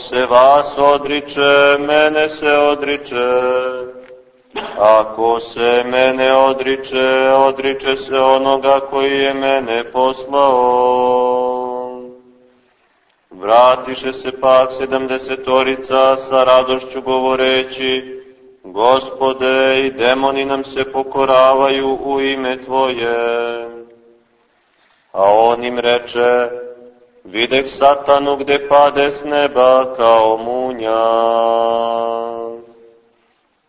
se vas odriče, mene se odriče. Ako se mene odriče, odriče se onoga koji je mene poslao. Vratiše se pak sedamdesetorica sa radošću govoreći, Gospode, i demoni nam se pokoravaju u ime Tvoje. A on im reče, videh satanu gde pade s neba kao munja.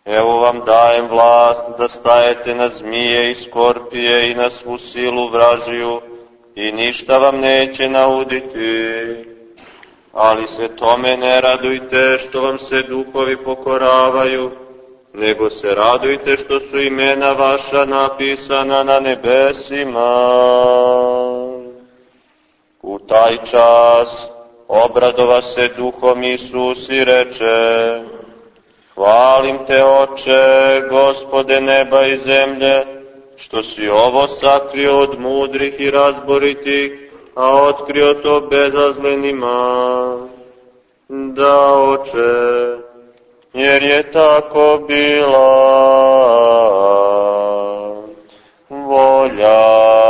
Evo vam dajem vlast da stajete na zmije i skorpije i na svu silu vražiju i ništa vam neće nauditi. Ali se tome ne radujte što vam se duhovi pokoravaju, nego se radujte što su imena vaša napisana na nebesima. U taj čas obradova se duhom Isus i reče, Hvalim te, oče, gospode neba i zemlje, što si ovo sakrio od mudrih i razboritih, a otkrio to bezazlenima. Da, oče, jer je tako bila volja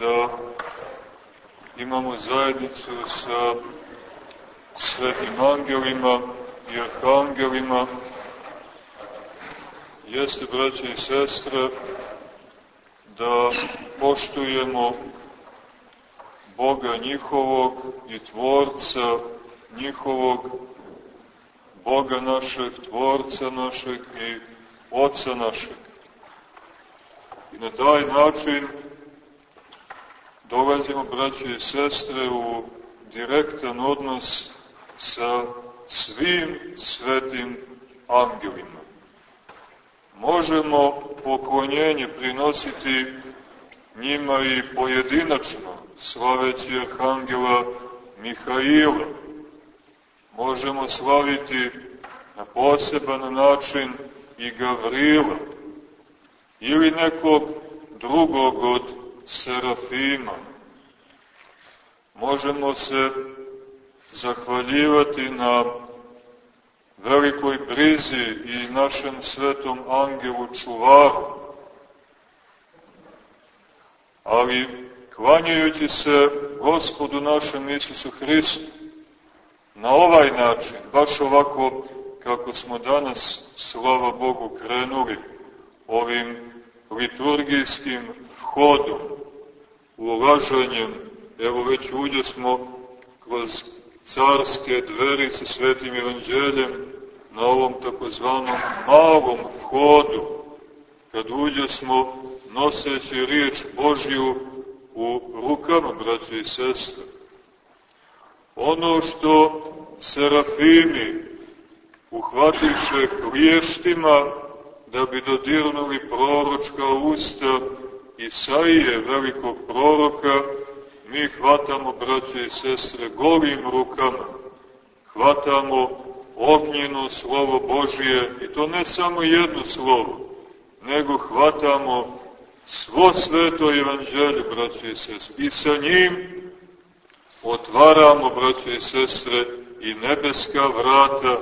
da imamo zajednicu sa svetim angelima i arhangelima, jeste, braće i sestre, da poštujemo Boga njihovog i Tvorca njihovog, Boga našeg, Tvorca našeg i Oca našeg. I na taj način dolazimo, braće i sestre, u direktan odnos sa svim svetim angelima. Možemo poklonjenje prinositi njima i pojedinačno, slaveći Arhangela Mihaila. Možemo slaviti na poseban način i Gavrila, ili nekog drugog od serafima. Možemo se zahvaljivati na velikoj brizi i našem svetom angelu čuvaru. Ali, klanjajući se gospodu našem Isusu Hristu, na ovaj način, baš ovako kako smo danas, slava Bogu, krenuli, ovim liturgijskim hodom, ulaženjem, evo već uđe smo kroz carske dveri sa svetim evanđeljem na ovom takozvanom malom hodu, kad uđe smo noseći riječ Božju u rukama, braće i sestre. Ono što serafimi uhvatiše kliještima da bi dodirnuli proročka usta Isaije, velikog proroka, mi hvatamo, braće i sestre, golim rukama, hvatamo ognjeno slovo Božije, i to ne samo jedno slovo, nego hvatamo svo sveto evanđelje, braće i sestre, i sa njim otvaramo, braće i sestre, i nebeska vrata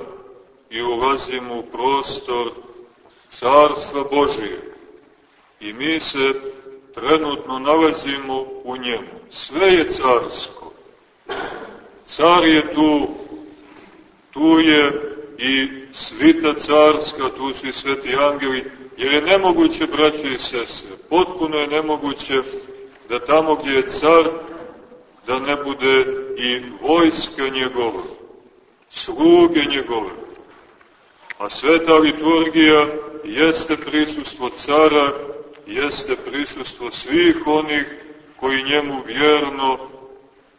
i ulazimo u prostor carstva Božije. I mi se trenutno nalazimo u njemu. Sve je carsko. Car je tu, tu je i svita carska, tu su i sveti angeli, jer je nemoguće, braće i sestre, potpuno je nemoguće da tamo gdje je car, da ne bude i vojska njegova, sluge njegove. A sveta liturgija jeste prisustvo cara, jeste prisustvo svih onih koji njemu vjerno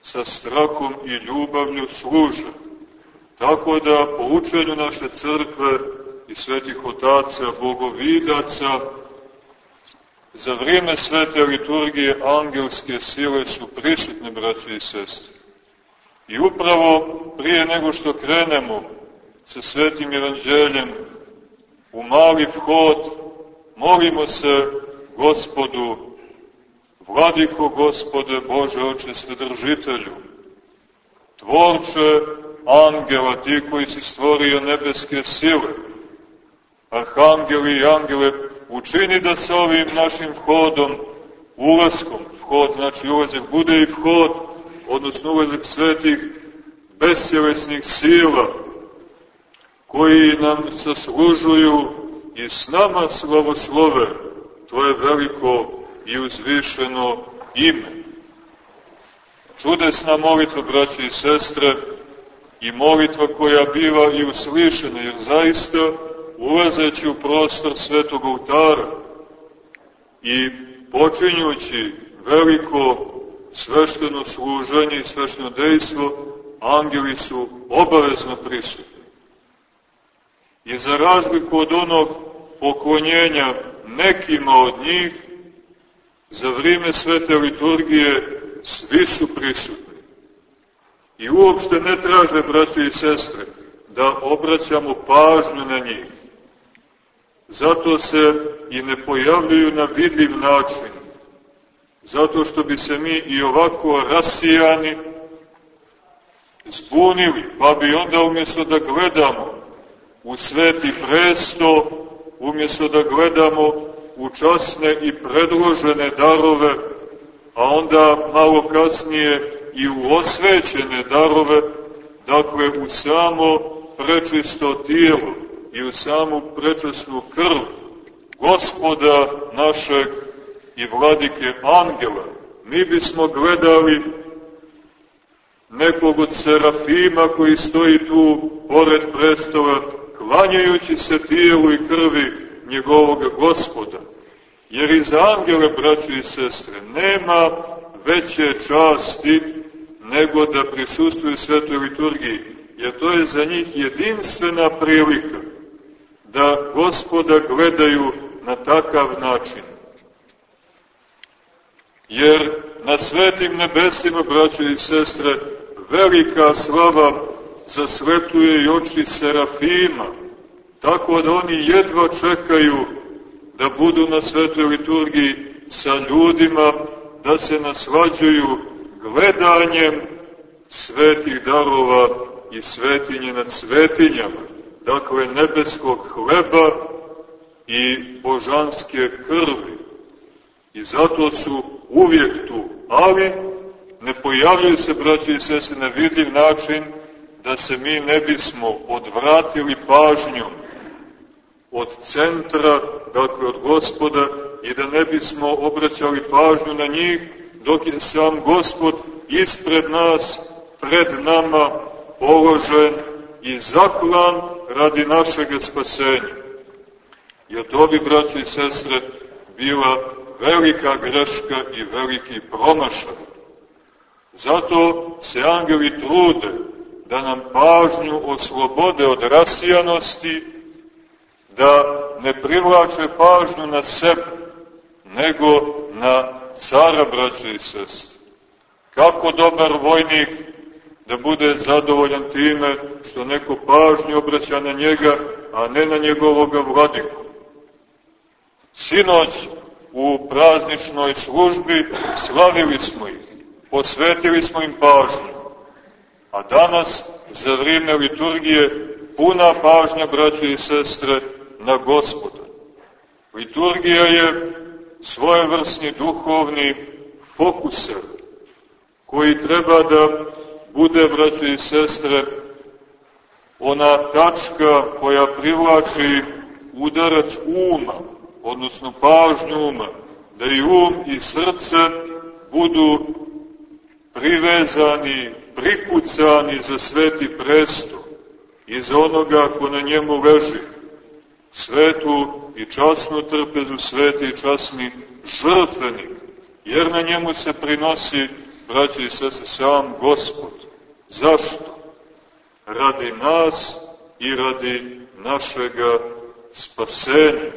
sa strahom i ljubavlju služe. Tako da po učenju naše crkve i svetih otaca, bogovidaca, za vrijeme svete liturgije angelske sile su prisutne, braće i sestre. I upravo prije nego što krenemo sa svetim evanđeljem u mali vhod, molimo se gospodu, vladiko gospode Bože oče svedržitelju, tvorče angela, ti koji si stvorio nebeske sile, arhangeli i angele, učini da sa ovim našim vhodom, ulaskom, vhod znači ulazak, bude i vhod, odnosno ulazak svetih besjelesnih sila, koji nam saslužuju i s nama slavoslove Tvoje veliko i uzvišeno ime. Čudesna molitva, braće i sestre, i molitva koja biva i uslišena, jer zaista ulazeći u prostor svetog oltara i počinjući veliko svešteno služenje i svešteno dejstvo, angeli su obavezno prisutni. I za razliku od onog poklonjenja nekima od njih, za vrijeme svete liturgije svi su prisutni. I uopšte ne traže, braći i sestre, da obraćamo pažnju na njih. Zato se i ne pojavljuju na vidljiv način. Zato što bi se mi i ovako rasijani zbunili, pa bi onda umjesto da gledamo u sveti presto, umjesto da gledamo u časne i predložene darove, a onda malo kasnije i u osvećene darove, dakle u samo prečisto tijelo i u samu prečasnu krv gospoda našeg i vladike angela, mi bismo gledali nekog od serafima koji stoji tu pored predstava klanjajući se tijelu i krvi njegovog gospoda. Jer iz angele, braći i sestre, nema veće časti nego da prisustuju svetoj liturgiji, jer to je za njih jedinstvena prilika da gospoda gledaju na takav način. Jer na svetim nebesima, braće i sestre, velika slava zasvetuje i oči serafima, tako da oni jedva čekaju da budu na svetoj liturgiji sa ljudima, da se naslađuju gledanjem svetih darova i svetinje nad svetinjama, dakle nebeskog hleba i božanske krvi. I zato su uvijek tu, ali ne pojavljaju se, braći i sese, na vidljiv način, da se mi ne bismo odvratili pažnjom od centra, dakle od gospoda, i da ne bismo obraćali pažnju na njih, dok je sam gospod ispred nas, pred nama, položen i zaklan radi našeg spasenja. Jer to bi, braći i sestre, bila velika greška i veliki promašaj. Zato se angeli trude da nam pažnju oslobode od rasijanosti, da ne privlače pažnju na sebe, nego na cara, braće i sestre. Kako dobar vojnik da bude zadovoljan time što neko pažnju obraća na njega, a ne na njegovoga vladiku. Sinoć u prazničnoj službi slavili smo ih, posvetili smo im pažnju. A danas, za vrijeme liturgije, puna pažnja, braće i sestre, na gospoda. Liturgija je svojevrsni duhovni fokuser, koji treba da bude, braće i sestre, ona tačka koja privlači udarac uma, odnosno pažnju uma, da i um i srce budu privezani, prikucani za sveti presto i za onoga ko na njemu leži, svetu i časnu trpezu, sveti i časni žrtvenik, jer na njemu se prinosi, braći i sese, sam Gospod. Zašto? Radi nas i radi našega spasenja,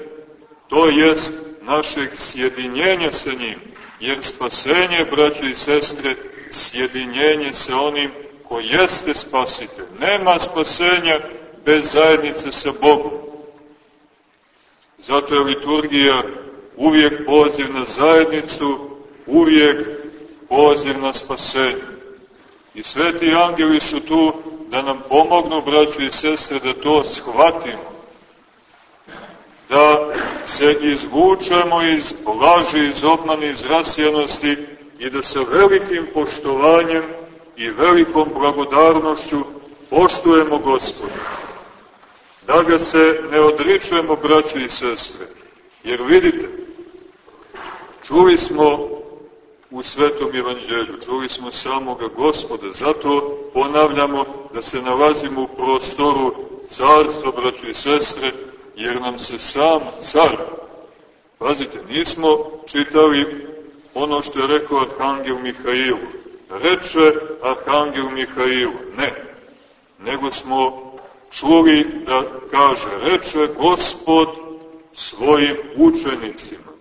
to jest našeg sjedinjenja sa njim, jer spasenje, braći i sestre, sjedinjenje sa onim ko jeste spasitelj. Nema spasenja bez zajednice sa Bogom. Zato je liturgija uvijek poziv na zajednicu, uvijek poziv na spasenje. I sveti angeli su tu da nam pomognu, braćo i sestre, da to shvatimo. Da se izvučemo iz laži, iz obmane, iz rasjenosti i da sa velikim poštovanjem i velikom blagodarnošću poštujemo Gospoda. Da ga se ne odričujemo, braći i sestre. Jer vidite, čuli smo u Svetom Evanđelju, čuli smo samoga Gospoda, zato ponavljamo da se nalazimo u prostoru carstva, braći i sestre, jer nam se sam car, pazite, nismo čitali ono što je rekao Arhangel Mihailu, reče Arhangel Mihailu, ne, nego smo čuli da kaže, reče Gospod svojim učenicima.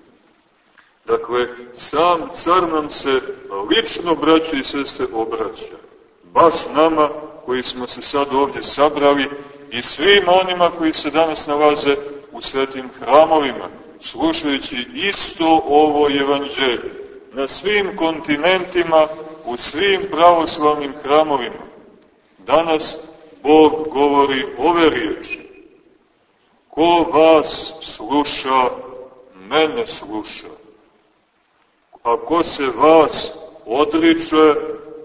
Dakle, sam car nam se lično, braće i sestre, obraća. Baš nama koji smo se sad ovdje sabrali i svim onima koji se danas nalaze u svetim hramovima, slušajući isto ovo evanđelje na svim kontinentima, u svim pravoslavnim hramovima. Danas Bog govori ove riječi. Ko vas sluša, mene sluša. A ko se vas odriče,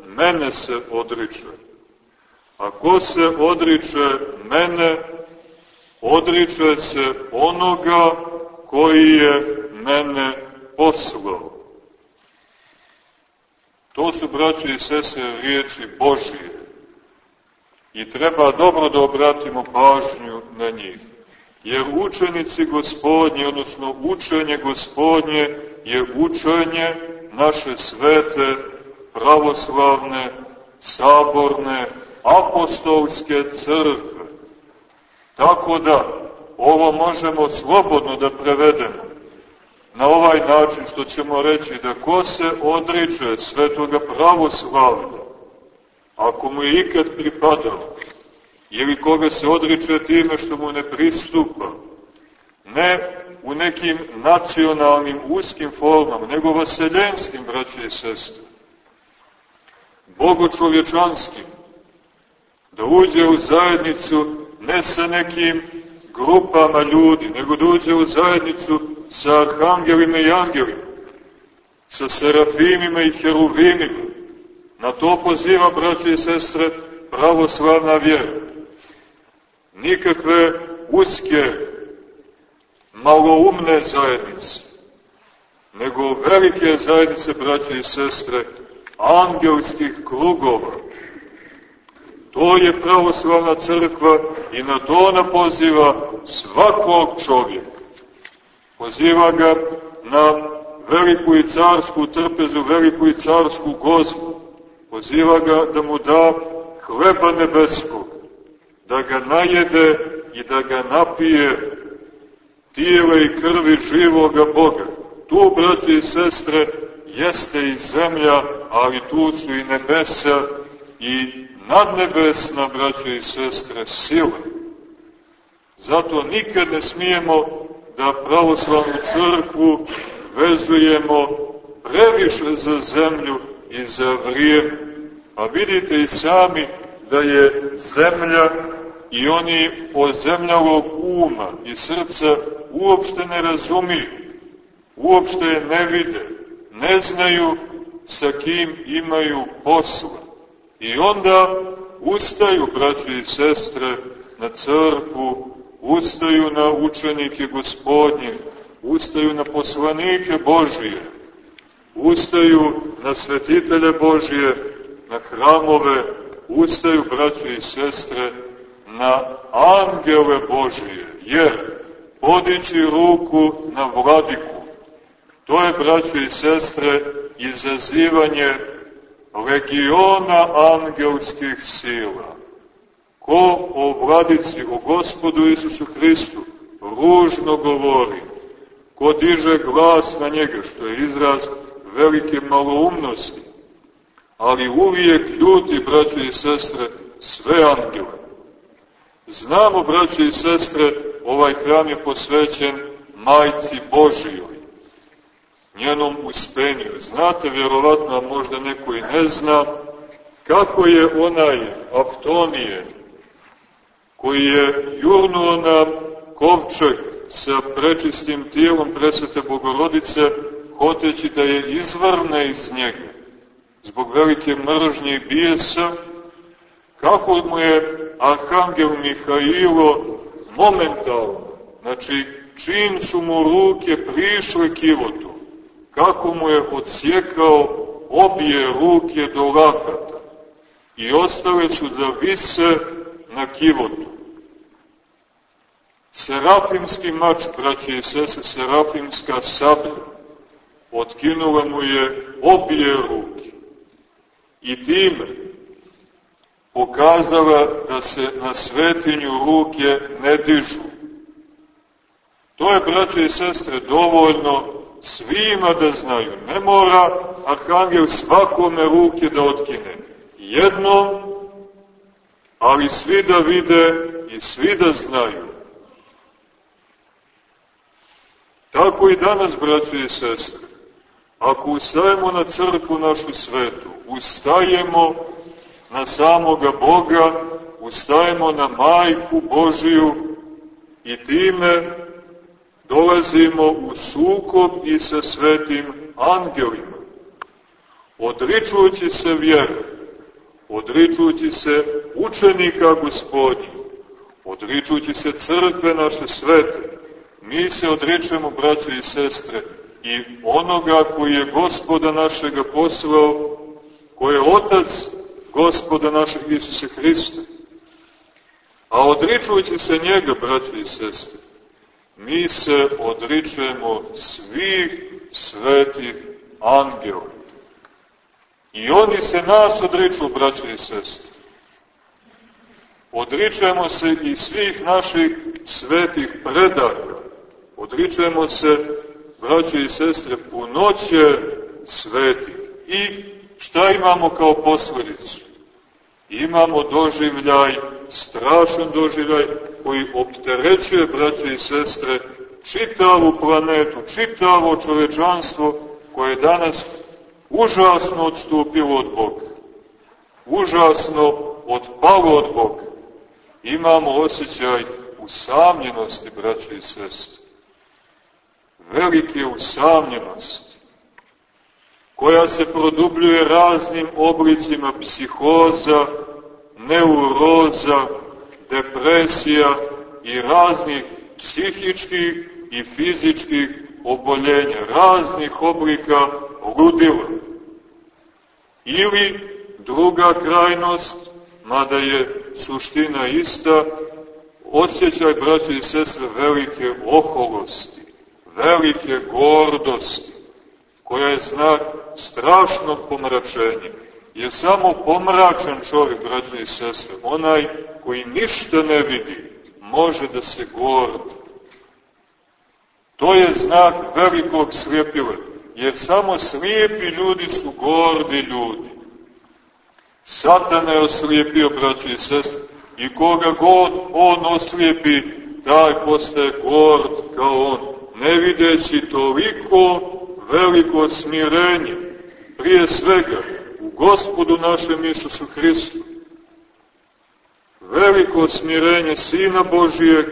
mene se odriče. A ko se odriče mene, odriče se onoga koji je mene poslao. To su, braće i sese, riječi Božije. I treba dobro da obratimo pažnju na njih. Jer učenici gospodnje, odnosno učenje gospodnje, je učenje naše svete, pravoslavne, saborne, apostolske crkve. Tako da, ovo možemo slobodno da prevedemo na ovaj način što ćemo reći da ko se odriče svetoga pravoslavlja, ako mu je ikad pripadao, ili koga se odriče time što mu ne pristupa, ne u nekim nacionalnim uskim formama, nego vaseljenskim, braće i sestre, bogočovječanskim, da uđe u zajednicu ne sa nekim grupama ljudi, nego da uđe u zajednicu sa arhangelima i angelima, sa serafimima i heruvimima. Na to poziva, braće i sestre, pravoslavna vjera. Nikakve uske, maloumne zajednice, nego velike zajednice, braće i sestre, angelskih krugova. To je pravoslavna crkva i na to ona poziva svakog čovjeka. Poziva ga na veliku i carsku trpezu, veliku i carsku gozbu. Poziva ga da mu da hleba nebeskog, da ga najede i da ga napije tijele i krvi živoga Boga. Tu, braći i sestre, jeste i zemlja, ali tu su i nebesa i nadnebesna, braći i sestre, sile. Zato nikad ne smijemo da pravoslavnu crkvu vezujemo previše za zemlju i za vrijeme. A vidite i sami da je zemlja i oni o zemljavog uma i srca uopšte ne razumiju, uopšte je ne vide, ne znaju sa kim imaju posla. I onda ustaju, braći i sestre, na crkvu, ustaju na učenike gospodnje, ustaju na poslanike Božije, ustaju na svetitelje Božije, na hramove, ustaju, braći i sestre, na angele Božije, jer podići ruku na vladiku. To je, braćo i sestre, izazivanje legiona angelskih sila. Ko o vladici, o gospodu Isusu Hristu, ružno govori, ko diže glas na njega, što je izraz velike maloumnosti, ali uvijek ljuti, braćo i sestre, sve angele. Znamo, braćo i sestre, ovaj hram je posvećen majci Božijoj, njenom uspenju. Znate, vjerovatno, a možda neko i ne zna, kako je onaj Aftonije, koji je jurnuo na kovčeg sa prečistim tijelom presvete Bogorodice, hoteći da je izvrne iz njega, zbog velike mržnje i bijesa, kako mu je Arhangel Mihailo momentalno, znači čim su mu ruke prišle kivotu, kako mu je odsjekao obje ruke do lakata i ostale su da vise na kivotu. Serafimski mač, braće i sese, serafimska sablja, otkinula mu je obje ruke i time pokazala da se na svetinju ruke ne dižu. To je, braće i sestre, dovoljno svima da znaju. Ne mora Arhangel svakome ruke da otkine. Jednom, ali svi da vide i svi da znaju. Tako i danas, braće i sestre, ako ustajemo na crkvu našu svetu, ustajemo na samoga Boga, ustajemo na majku Božiju i time dolazimo u sukob i sa svetim angelima. Odričujući se vjere, odričujući se učenika gospodnjih, odričujući se crkve naše svete, mi se odričemo, braćo i sestre, i onoga koji je gospoda našega poslao, koji je otac gospoda našeg Isusa Hrista. A odričujući se njega, braći i sestre, mi se odričujemo svih svetih angela. I oni se nas odriču, braći i sestre. Odričujemo se i svih naših svetih predaka. Odričujemo se, braći i sestre, punoće svetih. I šta imamo kao posledicu? Imamo doživljaj, strašan doživljaj, koji opterećuje, braće i sestre, čitavu planetu, čitavo čovečanstvo, koje je danas užasno odstupilo od Boga. Užasno odpalo od Boga. Imamo osjećaj usamljenosti, braće i sestre. Velike usamljenosti koja se produbljuje raznim oblicima psihoza, neuroza, depresija i raznih psihičkih i fizičkih oboljenja, raznih oblika ludila. Ili druga krajnost, mada je suština ista, osjećaj, braće i sestre, velike oholosti, velike gordosti, koja je znak strašnog pomračenja. Jer samo pomračan čovjek, braće i sestre, onaj koji ništa ne vidi, može da se gordi. To je znak velikog slijepila, jer samo slijepi ljudi su gordi ljudi. Satan je oslijepio, braće i sestre, i koga god on oslijepi, taj postaje gord kao on, ne videći toliko veliko smirenje, prije svega u gospodu našem Isusu Hristu. Veliko smirenje Sina Božijeg,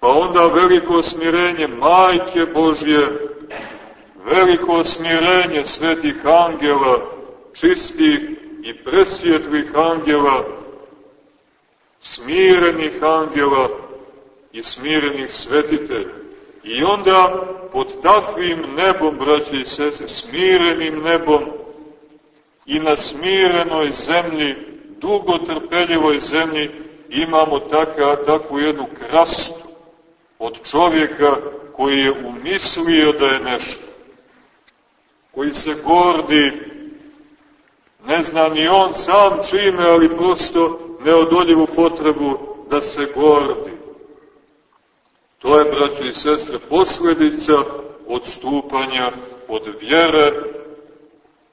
pa onda veliko smirenje Majke Božje, veliko smirenje svetih angela, čistih i presvjetlih angela, smirenih angela i smirenih svetitelja. I onda pod takvim nebom, braće i sese, smirenim nebom i na smirenoj zemlji, dugotrpeljivoj zemlji, imamo taka, takvu jednu krastu, od čovjeka koji je umislio da je nešto, koji se gordi, ne zna ni on sam čime, ali prosto neodoljivu potrebu da se gordi. To je, braćo i sestre, posledica odstupanja od vjere,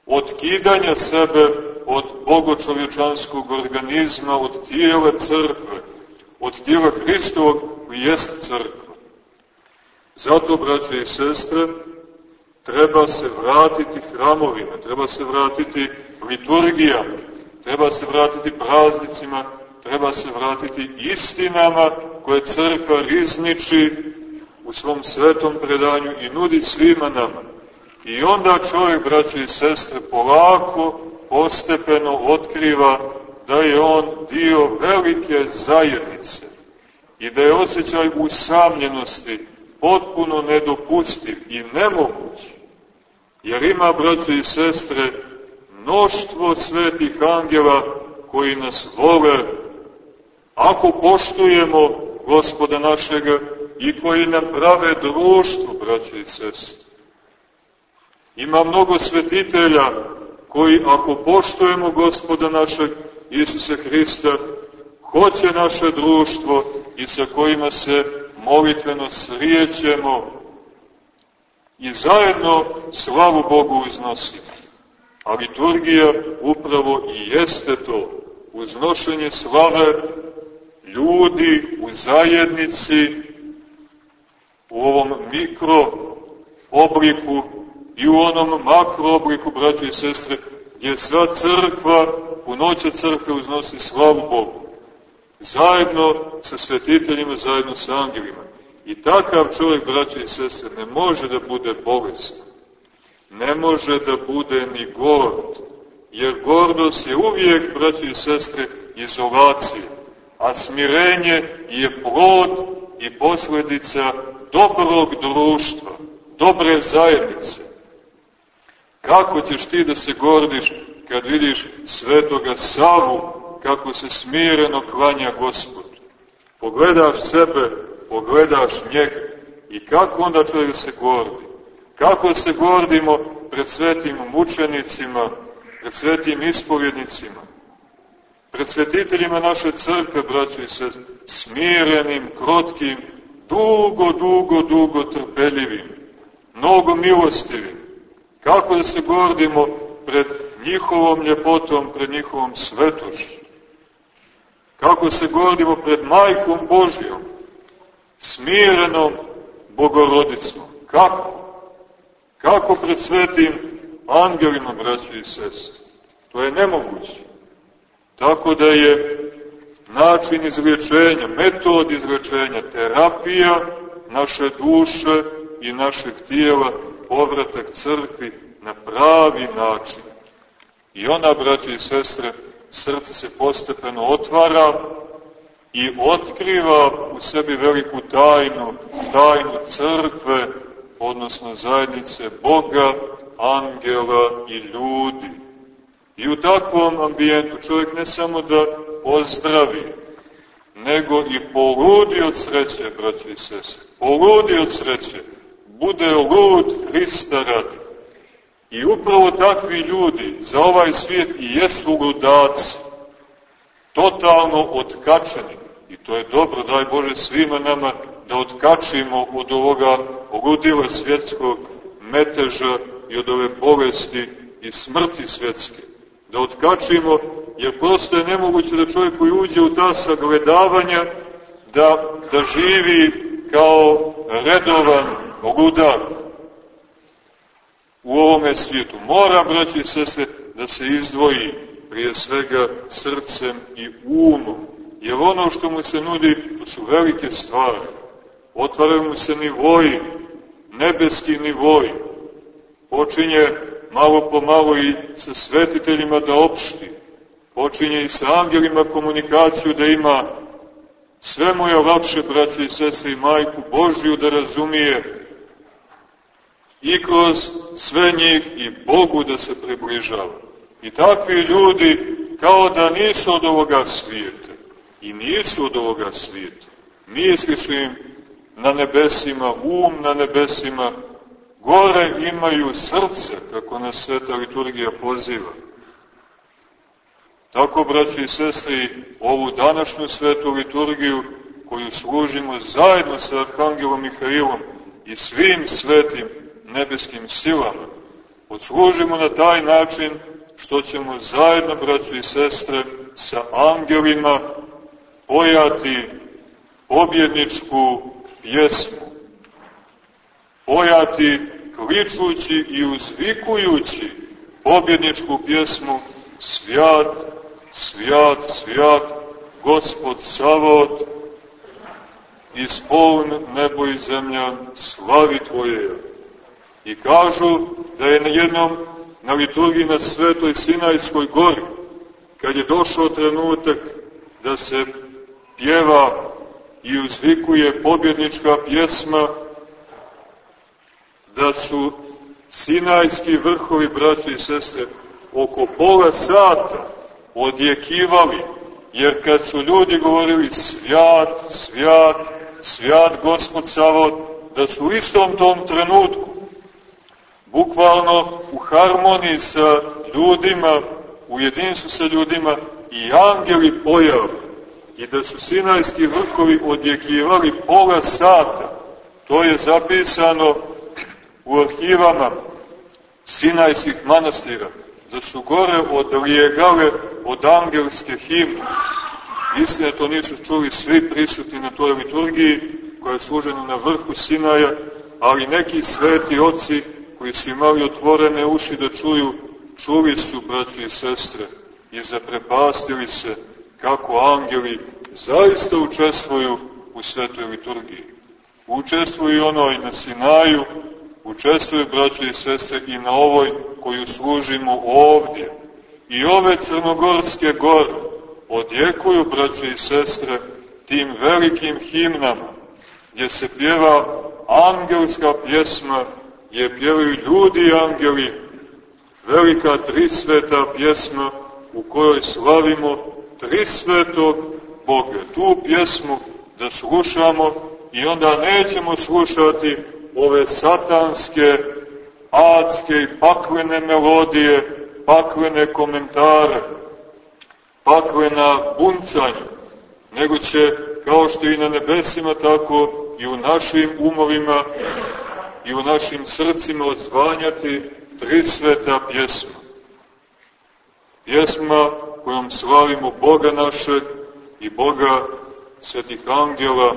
od kidanja sebe od bogočovječanskog organizma, od tijela crkve, od tijela Hristovog koji jest crkva. Zato, braće i sestre, treba se vratiti hramovima, treba se vratiti liturgijama, treba se vratiti praznicima, treba se vratiti istinama koje crkva rizniči u svom svetom predanju i nudi svima nama. I onda čovjek, braće i sestre, polako, postepeno otkriva da je on dio velike zajednice i da je osjećaj usamljenosti potpuno nedopustiv i nemoguć. Jer ima, braće i sestre, mnoštvo svetih angela koji nas vole ako poštujemo gospoda našega i koji nam prave društvo, braće i sestre. Ima mnogo svetitelja koji, ako poštujemo gospoda našeg Isusa Hrista, hoće naše društvo i sa kojima se molitveno srijećemo i zajedno slavu Bogu uznosimo. A liturgija upravo i jeste to, uznošenje slave ljudi u zajednici, u ovom mikro obliku i u onom makro obliku, braće i sestre, gdje sva crkva, u noće crkve uznosi slavu Bogu. Zajedno sa svetiteljima, zajedno sa angelima. I takav čovjek, braće i sestre, ne može da bude bolestan. Ne može da bude ni gord. Jer gordost je uvijek, braće i sestre, izolacija. A smirenje je plod i posledica dobrog društva, dobre zajednice. Kako ćeš ti da se gordiš kad vidiš svetoga Savu kako se smireno klanja Gospod? Pogledaš sebe, pogledaš njega i kako onda čovjek se gordi? Kako se gordimo pred svetim mučenicima, pred svetim ispovjednicima, pred svetiteljima naše crkve, braćo i se, smirenim, krotkim, dugo, dugo, dugo trpeljivim, mnogo milostivim, Kako da se gordimo pred njihovom ljepotom, pred njihovom svetošću? Kako se gordimo pred majkom Božjom, smirenom Bogorodicom? Kako? Kako pred svetim angelima, braći i sestri? To je nemoguće. Tako da je način izlječenja, metod izlječenja, terapija naše duše i našeg tijela povratak crkvi na pravi način. I ona, braće i sestre, srce se postepeno otvara i otkriva u sebi veliku tajnu, tajnu crkve, odnosno zajednice Boga, angela i ljudi. I u takvom ambijentu čovjek ne samo da ozdravi, nego i poludi od sreće, braće i sestre. Poludi od sreće, bude lud Hrista radi. I upravo takvi ljudi za ovaj svijet i jesu ludaci, totalno otkačeni. I to je dobro, daj Bože, svima nama da otkačimo od ovoga ludila svjetskog meteža i od ove bolesti i smrti svjetske. Da otkačimo, jer prosto je nemoguće da čovjek koji uđe u ta sagledavanja, da, da živi kao redovan ludak u ovome svijetu. Mora, braći i sestre, da se izdvoji prije svega srcem i umom. Jer ono što mu se nudi, to su velike stvari. Otvaraju mu se nivoji, nebeski nivoji. Počinje malo po malo i sa svetiteljima da opšti. Počinje i sa angelima komunikaciju da ima sve mu je lakše, braće i sestre i majku Božju da razumije i kroz sve njih i Bogu da se približava. I takvi ljudi kao da nisu od ovoga svijeta i nisu od ovoga svijeta. Misli su im na nebesima, um na nebesima, gore imaju srce, kako nas sveta liturgija poziva. Tako, braći i sestri, ovu današnju svetu liturgiju, koju služimo zajedno sa Arhangelom Mihailom i svim svetim nebeskim silama, odslužimo na taj način što ćemo zajedno, braći i sestre, sa angelima pojati pobjedničku pjesmu. Pojati kličući i uzvikujući pobjedničku pjesmu Svijat, svijat, svijat, Gospod Savod, ispoln nebo i zemlja, slavi Tvoje. I kažu da je na jednom na liturgiji na Svetoj Sinajskoj gori, kad je došao trenutak da se pjeva i uzvikuje pobjednička pjesma, da su Sinajski vrhovi, braći i sestre, oko pola sata odjekivali, jer kad su ljudi govorili svjat, svjat, svjat Gospod Savod, da su u istom tom trenutku, bukvalno u harmoniji sa ljudima, u jedinstvu sa ljudima, i angeli pojavi, i da su sinajski vrkovi odjekivali pola sata, to je zapisano u arhivama sinajskih manastira, da su gore odlijegale od angelske himne. Istina, to nisu čuli svi prisutni na toj liturgiji, koja je služena na vrhu Sinaja, ali neki sveti oci koji su imali otvorene uši da čuju, čuli su, braći i sestre, i zaprepastili se kako angeli zaista učestvuju u svetoj liturgiji. Učestvuju onoj na Sinaju, učestvuju, braći i sestre, i na ovoj koju služimo ovdje. I ove crnogorske gore odjekuju, braći i sestre, tim velikim himnama, gdje se pjeva angelska pjesma, gdje pjevaju ljudi i angeli, velika trisveta pjesma u kojoj slavimo trisvetog Boga. Tu pjesmu da slušamo i onda nećemo slušati ove satanske, adske i paklene melodije, paklene komentare, paklena buncanja, nego će, kao što i na nebesima, tako i u našim umovima i u našim srcima odzvanjati tri sveta pjesma. Pjesma kojom slavimo Boga našeg i Boga svetih angela,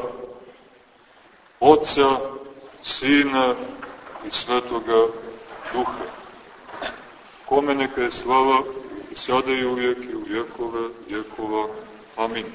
Otca, Sina i Svetoga Duha. Kome neka je slava i sada i uvijek i u vjekove vjekova. Amin.